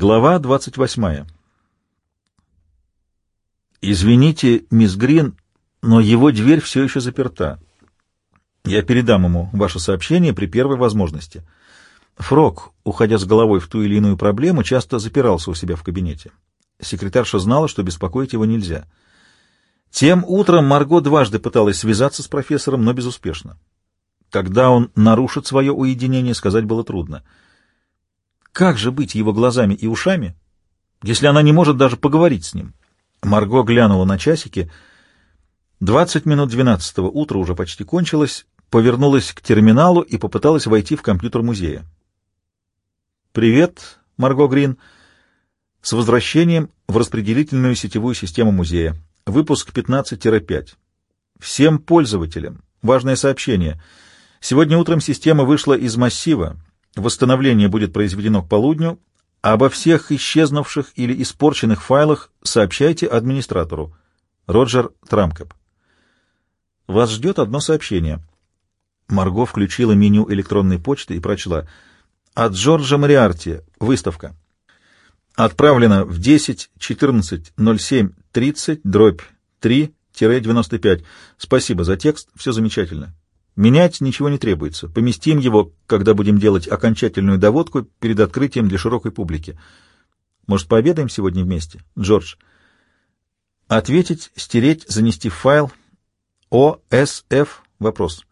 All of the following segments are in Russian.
Глава 28. «Извините, мисс Грин, но его дверь все еще заперта. Я передам ему ваше сообщение при первой возможности». Фрог, уходя с головой в ту или иную проблему, часто запирался у себя в кабинете. Секретарша знала, что беспокоить его нельзя. Тем утром Марго дважды пыталась связаться с профессором, но безуспешно. Когда он нарушит свое уединение, сказать было трудно — как же быть его глазами и ушами, если она не может даже поговорить с ним? Марго глянула на часики. Двадцать минут двенадцатого утра уже почти кончилось, повернулась к терминалу и попыталась войти в компьютер музея. «Привет, Марго Грин. С возвращением в распределительную сетевую систему музея. Выпуск 15-5. Всем пользователям. Важное сообщение. Сегодня утром система вышла из массива, Восстановление будет произведено к полудню. Обо всех исчезнувших или испорченных файлах сообщайте администратору. Роджер Трамкэп. Вас ждет одно сообщение. Марго включила меню электронной почты и прочла. От Джорджа Мариарти. Выставка. Отправлено в 10.14.07.30, дробь 3-95. Спасибо за текст, все замечательно. Менять ничего не требуется. Поместим его, когда будем делать окончательную доводку перед открытием для широкой публики. Может, пообедаем сегодня вместе, Джордж? Ответить, стереть, занести в файл. ОСФ. Вопрос.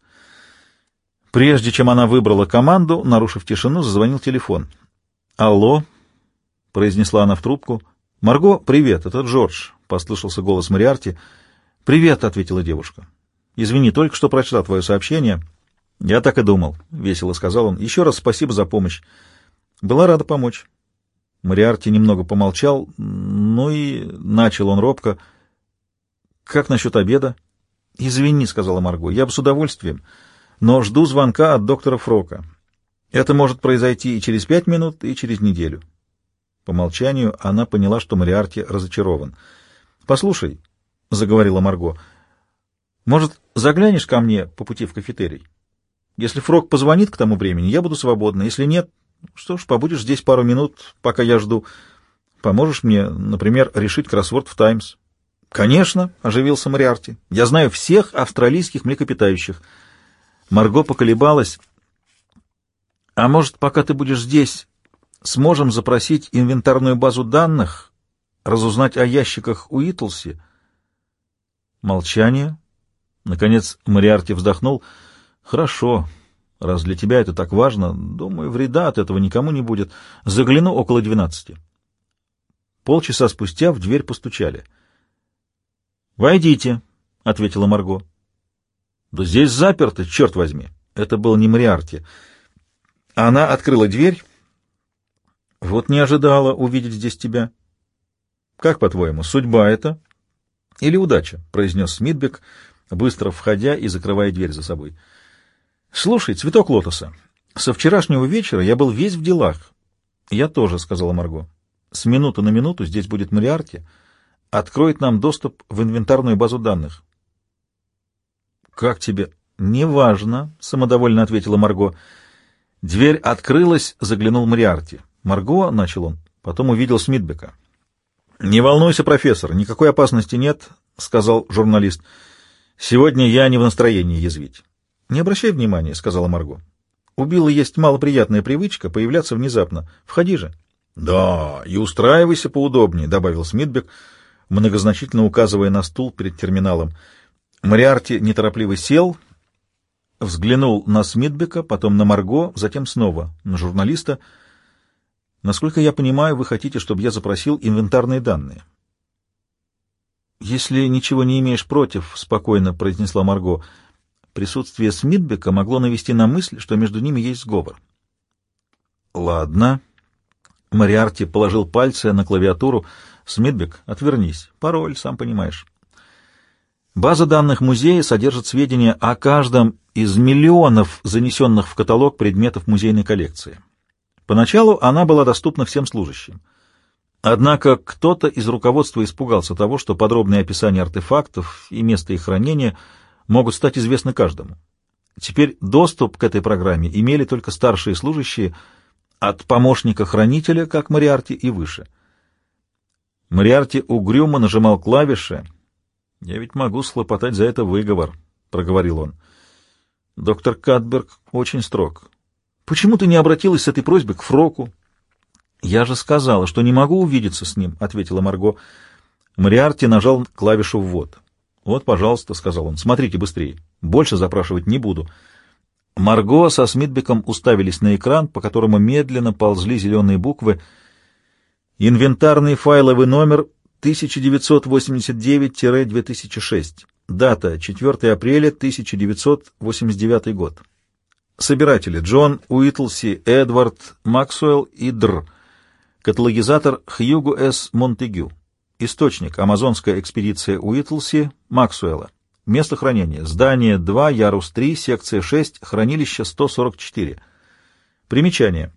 Прежде чем она выбрала команду, нарушив тишину, зазвонил телефон. «Алло», — произнесла она в трубку. «Марго, привет, это Джордж», — послышался голос Мариарти. «Привет», — ответила девушка. Извини, только что прочла твое сообщение. Я так и думал, — весело сказал он. Еще раз спасибо за помощь. Была рада помочь. Мариарти немного помолчал, ну и начал он робко. Как насчет обеда? Извини, — сказала Марго, — я бы с удовольствием, но жду звонка от доктора Фрока. Это может произойти и через пять минут, и через неделю. По молчанию она поняла, что Мариарти разочарован. — Послушай, — заговорила Марго, — может, заглянешь ко мне по пути в кафетерий? Если Фрог позвонит к тому времени, я буду свободна. Если нет, что ж, побудешь здесь пару минут, пока я жду. Поможешь мне, например, решить кроссворд в «Таймс». «Конечно», — оживился Мариарти. «Я знаю всех австралийских млекопитающих». Марго поколебалась. «А может, пока ты будешь здесь, сможем запросить инвентарную базу данных, разузнать о ящиках у Итлси?» Молчание, Наконец Мариарти вздохнул. «Хорошо, раз для тебя это так важно, думаю, вреда от этого никому не будет. Загляну около двенадцати». Полчаса спустя в дверь постучали. «Войдите», — ответила Марго. «Да здесь заперто, черт возьми!» Это был не Мариарти. Она открыла дверь. «Вот не ожидала увидеть здесь тебя». «Как, по-твоему, судьба это?» «Или удача?» — произнес Смитбек, — быстро входя и закрывая дверь за собой. — Слушай, цветок лотоса, со вчерашнего вечера я был весь в делах. — Я тоже, — сказала Марго. — С минуты на минуту здесь будет Мариарти, откроет нам доступ в инвентарную базу данных. — Как тебе? — Неважно, — самодовольно ответила Марго. Дверь открылась, заглянул Мариарти. Марго, — начал он, потом увидел Смитбека. — Не волнуйся, профессор, никакой опасности нет, — сказал журналист. — Сегодня я не в настроении язвить. — Не обращай внимания, — сказала Марго. — У Билла есть малоприятная привычка появляться внезапно. Входи же. — Да, и устраивайся поудобнее, — добавил Смитбек, многозначительно указывая на стул перед терминалом. Мариарти неторопливо сел, взглянул на Смитбека, потом на Марго, затем снова на журналиста. — Насколько я понимаю, вы хотите, чтобы я запросил инвентарные данные. — «Если ничего не имеешь против», — спокойно произнесла Марго, — присутствие Смитбека могло навести на мысль, что между ними есть сговор. «Ладно». Мариарти положил пальцы на клавиатуру. «Смитбек, отвернись. Пароль, сам понимаешь». База данных музея содержит сведения о каждом из миллионов занесенных в каталог предметов музейной коллекции. Поначалу она была доступна всем служащим — Однако кто-то из руководства испугался того, что подробные описания артефактов и место их хранения могут стать известны каждому. Теперь доступ к этой программе имели только старшие служащие, от помощника хранителя, как Мариарти, и выше. Мариарти угрюмо нажимал клавиши. «Я ведь могу схлопотать за это выговор», — проговорил он. Доктор Катберг очень строг. «Почему ты не обратилась с этой просьбой к Фроку?» «Я же сказала, что не могу увидеться с ним», — ответила Марго. Мариарти нажал клавишу «ввод». «Вот, пожалуйста», — сказал он, — «смотрите быстрее. Больше запрашивать не буду». Марго со Смитбеком уставились на экран, по которому медленно ползли зеленые буквы. Инвентарный файловый номер 1989-2006. Дата 4 апреля 1989 год. Собиратели Джон Уитлси, Эдвард Максуэлл и Др. Каталогизатор Хьюго С. Монтегю. Источник Амазонская экспедиция Уитлси Максуэлла. Место хранения. Здание 2, ярус 3, секция 6, хранилище 144. Примечание.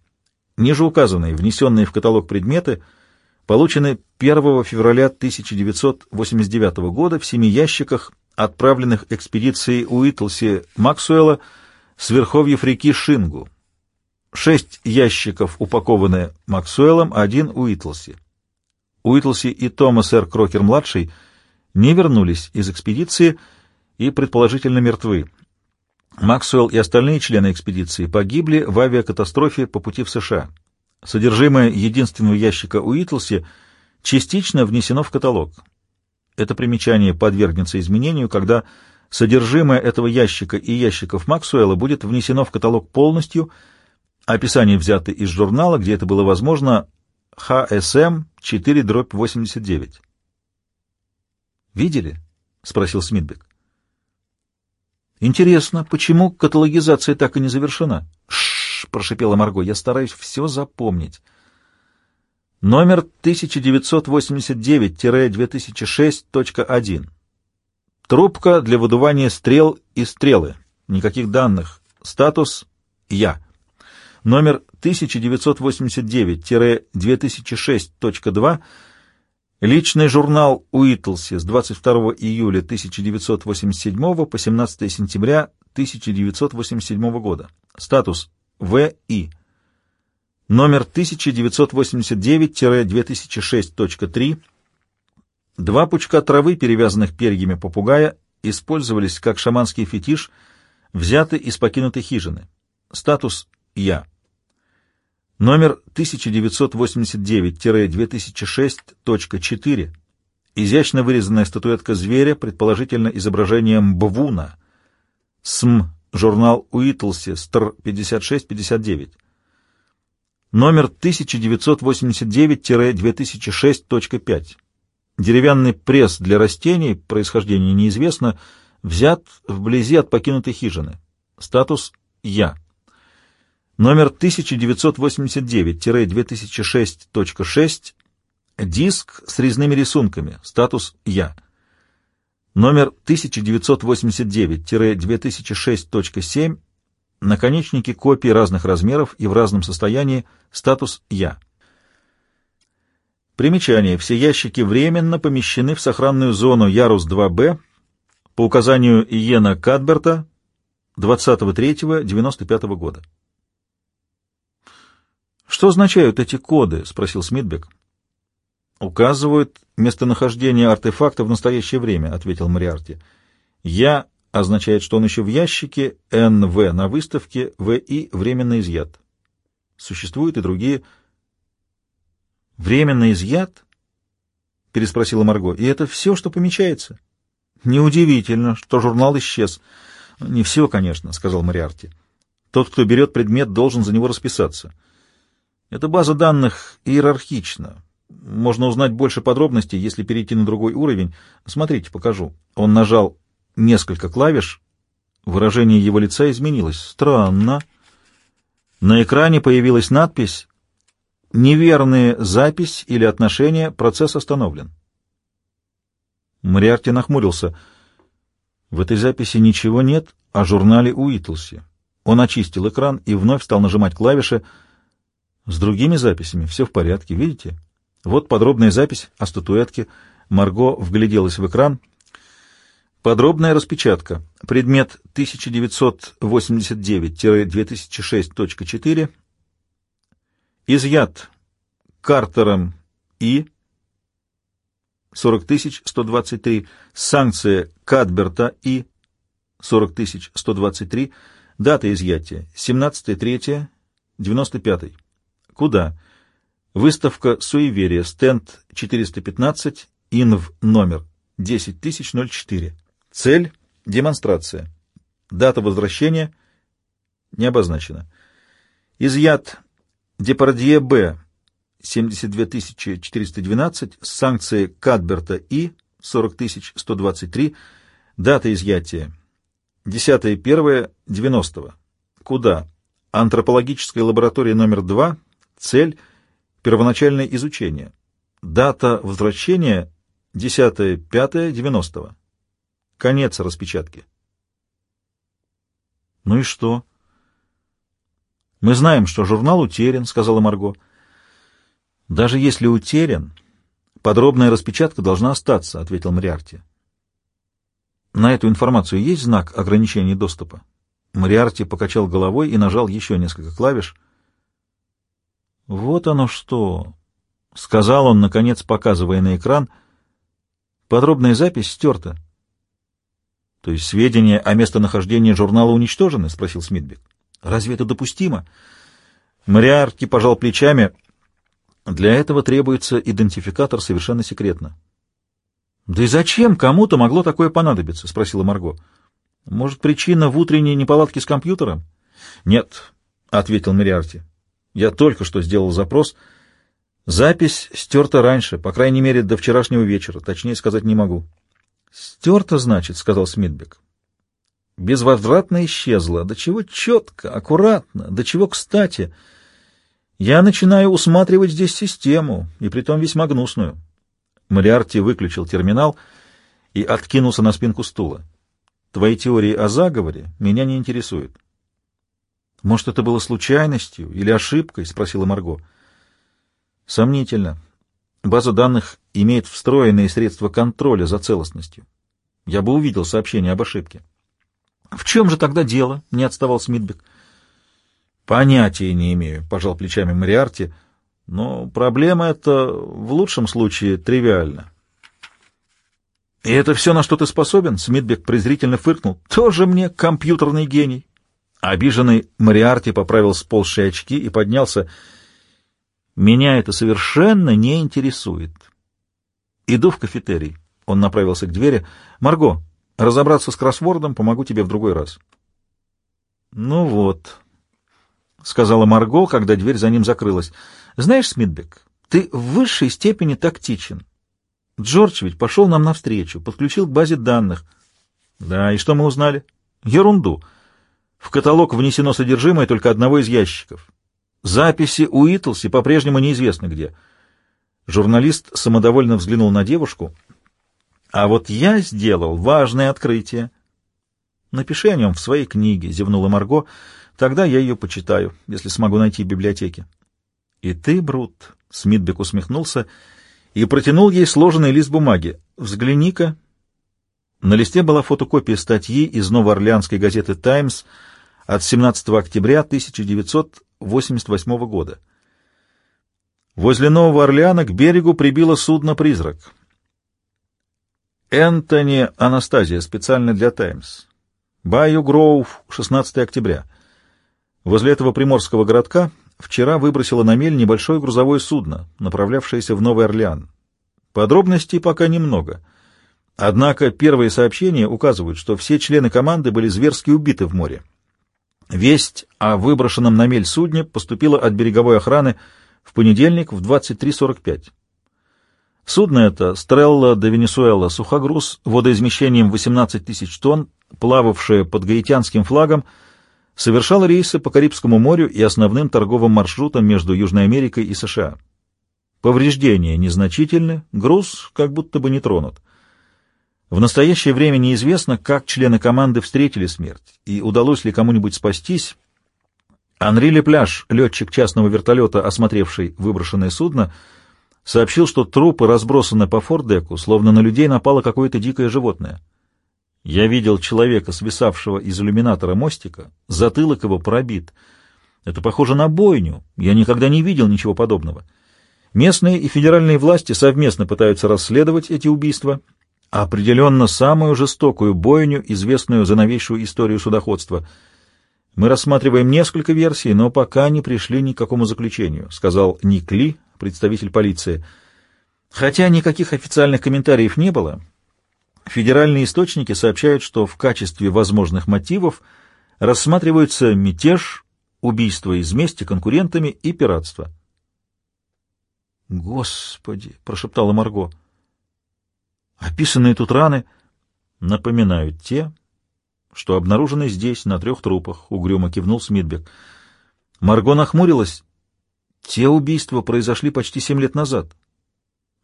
Ниже указанные, внесенные в каталог предметы, получены 1 февраля 1989 года в семи ящиках, отправленных экспедицией Уитлси Максуэлла с верховьев реки Шингу. Шесть ящиков упакованы Максуэлом, один Уитлси. Уитлси и Томас Р. Крокер-младший не вернулись из экспедиции, и предположительно мертвы. Максвелл и остальные члены экспедиции погибли в авиакатастрофе по пути в США. Содержимое единственного ящика Уитлси частично внесено в каталог. Это примечание подвергнется изменению, когда содержимое этого ящика и ящиков Максуэлла будет внесено в каталог полностью, описание взято из журнала, где это было возможно, ХСМ 4-89. «Видели?» — спросил Смитбек. Интересно, почему каталогизация так и не завершена? Шш, прошипела Марго, я стараюсь все запомнить. Номер 1989-2006.1. Трубка для выдувания стрел и стрелы. Никаких данных. Статус «Я». Номер 1989-2006.2. Личный журнал Уитлси с 22 июля 1987 по 17 сентября 1987 года. Статус ВИ. Номер 1989-2006.3. Два пучка травы, перевязанных перьями попугая, использовались как шаманский фетиш, взяты из покинутой хижины. Статус «Я». Номер 1989-2006.4. Изящно вырезанная статуэтка зверя, предположительно изображением бвуна. СМ. Журнал Уитлси. Стр. 56-59. Номер 1989-2006.5. Деревянный пресс для растений, происхождение неизвестно, взят вблизи от покинутой хижины. Статус «Я» номер 1989-2006.6, диск с резными рисунками, статус «Я». Номер 1989-2006.7, наконечники копий разных размеров и в разном состоянии, статус «Я». Примечание. Все ящики временно помещены в сохранную зону Ярус-2Б по указанию Иена Кадберта 23.95 года. «Что означают эти коды?» — спросил Смитбек. «Указывают местонахождение артефакта в настоящее время», — ответил Мариарти. «Я» означает, что он еще в ящике, «НВ» на выставке, «ВИ» — временно изъят. Существуют и другие. «Временно изъят?» — переспросила Марго. «И это все, что помечается?» «Неудивительно, что журнал исчез». «Не все, конечно», — сказал Мариарти. «Тот, кто берет предмет, должен за него расписаться». Эта база данных иерархична. Можно узнать больше подробностей, если перейти на другой уровень. Смотрите, покажу. Он нажал несколько клавиш. Выражение его лица изменилось. Странно. На экране появилась надпись «Неверные запись или отношения, процесс остановлен». Мариарти нахмурился. В этой записи ничего нет о журнале Уитлси. Он очистил экран и вновь стал нажимать клавиши — с другими записями все в порядке, видите? Вот подробная запись о статуэтке. Марго вгляделась в экран. Подробная распечатка. Предмет 1989-2006.4. Изъят Картером И 40 123, санкция Кадберта И 40 123, дата изъятия 17.3.95. Куда? Выставка «Суеверие», стенд 415, ИНВ номер 10004. Цель — демонстрация. Дата возвращения не обозначена. Изъят Депардье Б. 72412 с санкцией Кадберта И. 40123. Дата изъятия 10.1.90. Куда? Антропологическая лаборатория номер 2. Цель — первоначальное изучение. Дата возвращения 10.5.90. Конец распечатки. Ну и что? Мы знаем, что журнал утерян, сказала Марго. Даже если утерян, подробная распечатка должна остаться, ответил Мариарти. На эту информацию есть знак ограничения доступа? Мариарти покачал головой и нажал еще несколько клавиш. Вот оно что, сказал он, наконец, показывая на экран. Подробная запись стерта. То есть сведения о местонахождении журнала уничтожены? спросил Смитбек. Разве это допустимо? Мариарти пожал плечами. Для этого требуется идентификатор совершенно секретно. Да и зачем кому-то могло такое понадобиться? спросила Марго. Может, причина в утренней неполадке с компьютером? Нет, ответил Мариарти. Я только что сделал запрос. Запись стерта раньше, по крайней мере, до вчерашнего вечера. Точнее сказать не могу. Стерта, значит, сказал Смитбек безвозвратно исчезла. До чего четко, аккуратно, до чего кстати. Я начинаю усматривать здесь систему, и притом весьма гнусную. Мариарти выключил терминал и откинулся на спинку стула. Твои теории о заговоре меня не интересуют. Может, это было случайностью или ошибкой? спросила Марго. Сомнительно. База данных имеет встроенные средства контроля за целостностью. Я бы увидел сообщение об ошибке. В чем же тогда дело? Не отставал Смитбек. Понятия не имею, пожал плечами Мариарти, но проблема эта в лучшем случае тривиальна. И это все, на что ты способен? Смитбек презрительно фыркнул. Тоже мне компьютерный гений. Обиженный Мариарти поправил сползшие очки и поднялся. Меня это совершенно не интересует. Иду в кафетерий. Он направился к двери. Марго, Разобраться с кроссвордом помогу тебе в другой раз. — Ну вот, — сказала Марго, когда дверь за ним закрылась. — Знаешь, Смитбек, ты в высшей степени тактичен. Джордж ведь пошел нам навстречу, подключил к базе данных. — Да, и что мы узнали? — Ерунду. В каталог внесено содержимое только одного из ящиков. Записи у Итлси по-прежнему неизвестно где. Журналист самодовольно взглянул на девушку — а вот я сделал важное открытие. Напиши о нем в своей книге, зевнула Марго. Тогда я ее почитаю, если смогу найти в библиотеке. И ты, Брут, Смитбек усмехнулся и протянул ей сложенный лист бумаги. Взгляни-ка. На листе была фотокопия статьи из новоорлеанской газеты «Таймс» от 17 октября 1988 года. Возле Нового Орлеана к берегу прибило судно-призрак. Энтони Анастазия, специально для «Таймс». Байю Гроув, 16 октября. Возле этого приморского городка вчера выбросило на мель небольшое грузовое судно, направлявшееся в Новый Орлеан. Подробностей пока немного. Однако первые сообщения указывают, что все члены команды были зверски убиты в море. Весть о выброшенном на мель судне поступила от береговой охраны в понедельник в 23.45. Судно это «Стрелла де Венесуэла» сухогруз водоизмещением 18 тысяч тонн, плававшее под гаитянским флагом, совершало рейсы по Карибскому морю и основным торговым маршрутам между Южной Америкой и США. Повреждения незначительны, груз как будто бы не тронут. В настоящее время неизвестно, как члены команды встретили смерть и удалось ли кому-нибудь спастись. Анри Лепляж, летчик частного вертолета, осмотревший выброшенное судно, — сообщил, что трупы разбросаны по фордеку, словно на людей напало какое-то дикое животное. Я видел человека, свисавшего из иллюминатора мостика, затылок его пробит. Это похоже на бойню. Я никогда не видел ничего подобного. Местные и федеральные власти совместно пытаются расследовать эти убийства, определенно самую жестокую бойню, известную за новейшую историю судоходства. Мы рассматриваем несколько версий, но пока не пришли ни к какому заключению, сказал Ник Ли, представитель полиции. Хотя никаких официальных комментариев не было, федеральные источники сообщают, что в качестве возможных мотивов рассматриваются мятеж, убийство из мести конкурентами и пиратство. «Господи!» — прошептала Марго. «Описанные тут раны напоминают те, что обнаружены здесь, на трех трупах», — угрюмо кивнул Смитбек. Марго нахмурилась. «Те убийства произошли почти семь лет назад.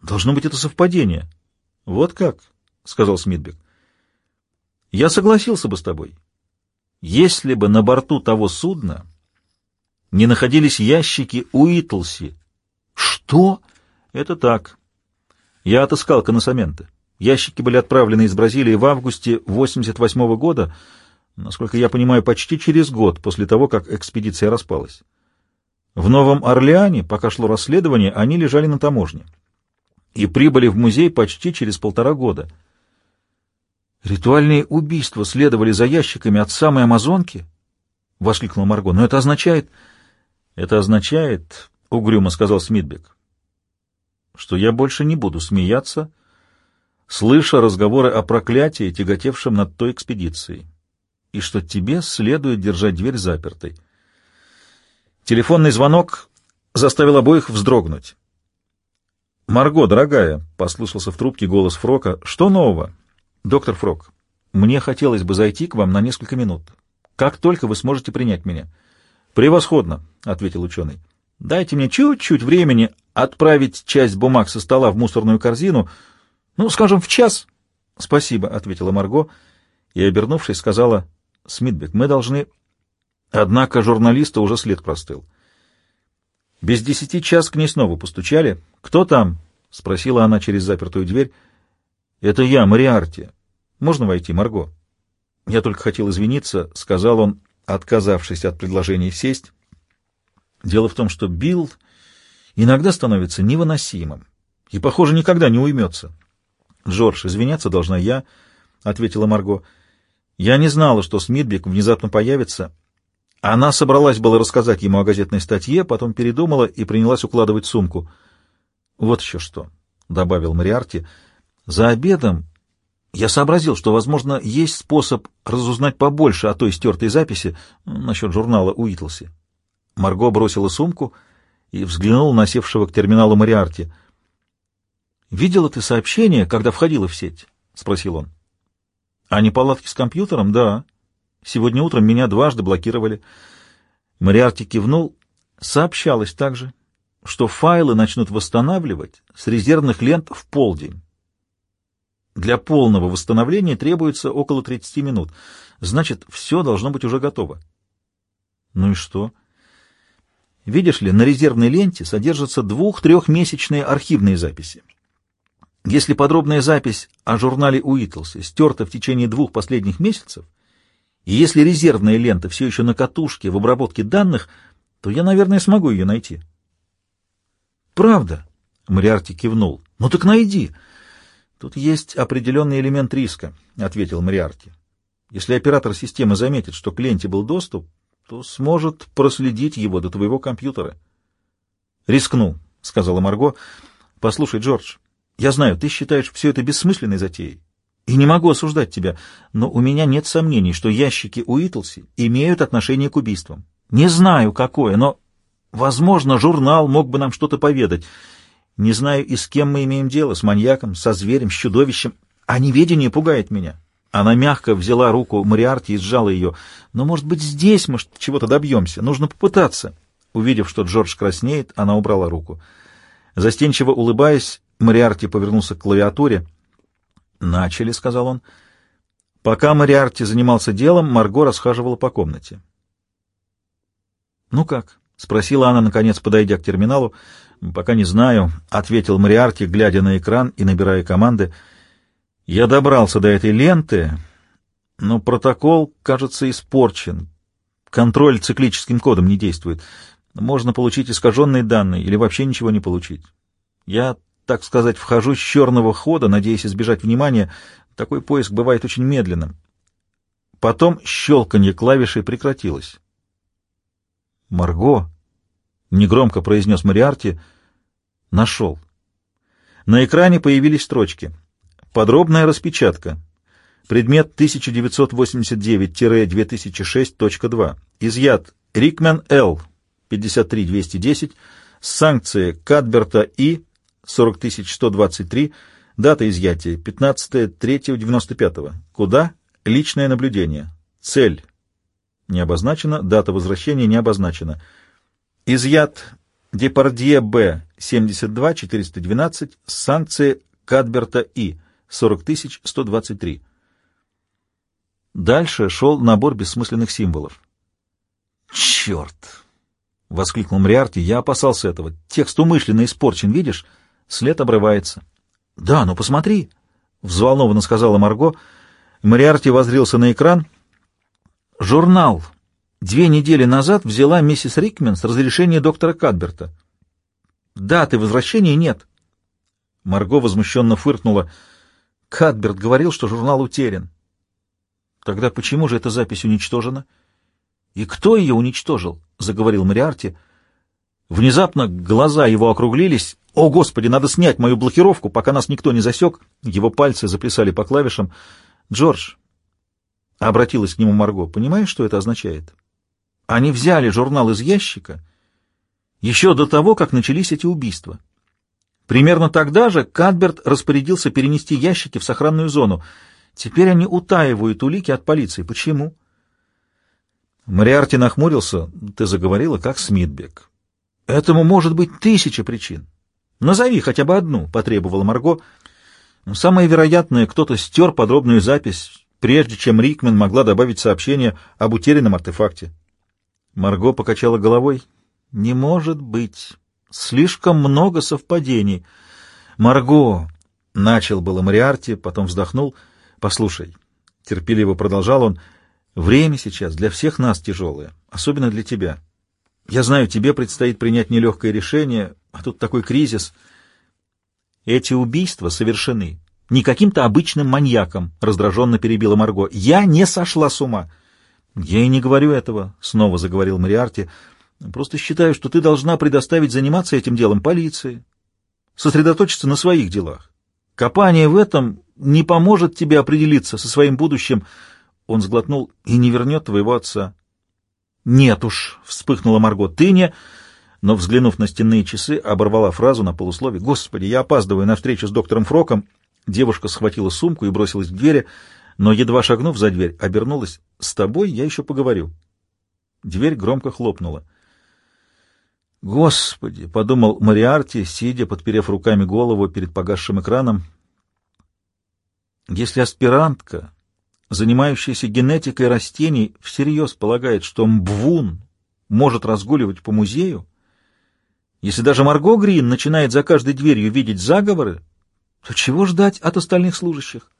Должно быть, это совпадение». «Вот как?» — сказал Смитбек. «Я согласился бы с тобой, если бы на борту того судна не находились ящики Уитлси, что? Это так. Я отыскал коносаменты. Ящики были отправлены из Бразилии в августе 88 -го года, насколько я понимаю, почти через год после того, как экспедиция распалась. В Новом Орлеане, пока шло расследование, они лежали на таможне и прибыли в музей почти через полтора года. «Ритуальные убийства следовали за ящиками от самой Амазонки?» — воскликнул Марго. «Но это означает...» «Это означает, — угрюмо сказал Смитбек, что я больше не буду смеяться, слыша разговоры о проклятии, тяготевшем над той экспедицией, и что тебе следует держать дверь запертой. Телефонный звонок заставил обоих вздрогнуть. «Марго, дорогая», — послышался в трубке голос Фрока, — «что нового?» «Доктор Фрок, мне хотелось бы зайти к вам на несколько минут. Как только вы сможете принять меня». «Превосходно», — ответил ученый. «Дайте мне чуть-чуть времени отправить часть бумаг со стола в мусорную корзину, ну, скажем, в час. — Спасибо, — ответила Марго, и, обернувшись, сказала, — Смитбек, мы должны... Однако журналиста уже след простыл. Без десяти час к ней снова постучали. «Кто там?» — спросила она через запертую дверь. «Это я, Мариарти. Можно войти, Марго?» «Я только хотел извиниться», — сказал он, отказавшись от предложения сесть. Дело в том, что Билл иногда становится невыносимым и, похоже, никогда не уймется. — Джордж, извиняться должна я, — ответила Марго. — Я не знала, что Смитбек внезапно появится. Она собралась было рассказать ему о газетной статье, потом передумала и принялась укладывать сумку. — Вот еще что, — добавил Мариарти. — За обедом я сообразил, что, возможно, есть способ разузнать побольше о той стертой записи насчет журнала Уитлси. Марго бросила сумку — и взглянул на севшего к терминалу Мариарти. «Видела ты сообщение, когда входила в сеть?» — спросил он. «А неполадки с компьютером? Да. Сегодня утром меня дважды блокировали». Мариарти кивнул. Сообщалось также, что файлы начнут восстанавливать с резервных лент в полдень. Для полного восстановления требуется около 30 минут. Значит, все должно быть уже готово. Ну и что? — Видишь ли, на резервной ленте содержатся двух-трехмесячные архивные записи. Если подробная запись о журнале Уитлса стерта в течение двух последних месяцев, и если резервная лента все еще на катушке в обработке данных, то я, наверное, смогу ее найти. «Правда?» — Мариарти кивнул. «Ну так найди!» «Тут есть определенный элемент риска», — ответил Мариарти. «Если оператор системы заметит, что к ленте был доступ, то сможет проследить его до твоего компьютера. — Рискну, — сказала Марго. — Послушай, Джордж, я знаю, ты считаешь все это бессмысленной затеей, и не могу осуждать тебя, но у меня нет сомнений, что ящики Уитлси имеют отношение к убийствам. Не знаю, какое, но, возможно, журнал мог бы нам что-то поведать. Не знаю, и с кем мы имеем дело, с маньяком, со зверем, с чудовищем, а неведение пугает меня. Она мягко взяла руку Мариарти и сжала ее. «Но, может быть, здесь мы чего-то добьемся. Нужно попытаться». Увидев, что Джордж краснеет, она убрала руку. Застенчиво улыбаясь, Мариарти повернулся к клавиатуре. «Начали», — сказал он. Пока Мариарти занимался делом, Марго расхаживала по комнате. «Ну как?» — спросила она, наконец, подойдя к терминалу. «Пока не знаю», — ответил Мариарти, глядя на экран и набирая команды. Я добрался до этой ленты, но протокол, кажется, испорчен. контроль циклическим кодом не действует. Можно получить искаженные данные или вообще ничего не получить. Я, так сказать, вхожу с черного хода, надеясь избежать внимания. Такой поиск бывает очень медленным. Потом щелканье клавишей прекратилось. «Марго», — негромко произнес Мариарти, — «нашел». На экране появились строчки. Подробная распечатка. Предмет 1989-2006.2. Изъят Рикмен Л. 53210. Санкции Кадберта И. 40123. Дата изъятия 15.3.95. Куда? Личное наблюдение. Цель. Не обозначена. Дата возвращения не обозначена. Изъят Депардье Б. 72-412. Санкции Кадберта И. 40123. Дальше шел набор бессмысленных символов. «Черт!» — воскликнул Мриарти. «Я опасался этого. Текст умышленно испорчен, видишь? След обрывается». «Да, ну посмотри!» — взволнованно сказала Марго. Мриарти возрился на экран. «Журнал. Две недели назад взяла миссис Рикмен с разрешения доктора Кадберта. Даты возвращения нет». Марго возмущенно фыркнула. «Кадберт говорил, что журнал утерян. Тогда почему же эта запись уничтожена? И кто ее уничтожил? заговорил Мариарти. Внезапно глаза его округлились. О, господи, надо снять мою блокировку, пока нас никто не засек. Его пальцы заплясали по клавишам. Джордж, обратилась к нему Марго, понимаешь, что это означает? Они взяли журнал из ящика еще до того, как начались эти убийства. Примерно тогда же Кадберт распорядился перенести ящики в сохранную зону. Теперь они утаивают улики от полиции. Почему? Мариарти нахмурился. Ты заговорила, как Смитбек. Этому может быть тысяча причин. Назови хотя бы одну, потребовала Марго. Самое вероятное, кто-то стер подробную запись, прежде чем Рикмен могла добавить сообщение об утерянном артефакте. Марго покачала головой. Не может быть. Слишком много совпадений. Марго, начал было Мариарти, потом вздохнул — Послушай, — терпеливо продолжал он, — время сейчас для всех нас тяжелое, особенно для тебя. Я знаю, тебе предстоит принять нелегкое решение, а тут такой кризис. Эти убийства совершены не каким-то обычным маньяком, — раздраженно перебила Марго. Я не сошла с ума. Я и не говорю этого, — снова заговорил Мариарти. Просто считаю, что ты должна предоставить заниматься этим делом полиции, сосредоточиться на своих делах. Копание в этом не поможет тебе определиться со своим будущим. Он сглотнул и не вернет твоего отца. Нет уж, вспыхнула Марго, ты не... Но, взглянув на стенные часы, оборвала фразу на полуслове. «Господи, я опаздываю на встречу с доктором Фроком». Девушка схватила сумку и бросилась к двери, но, едва шагнув за дверь, обернулась. «С тобой я еще поговорю». Дверь громко хлопнула. «Господи!» — подумал Мариарти, сидя, подперев руками голову перед погасшим экраном. Если аспирантка, занимающаяся генетикой растений, всерьез полагает, что Мбвун может разгуливать по музею, если даже Марго Грин начинает за каждой дверью видеть заговоры, то чего ждать от остальных служащих?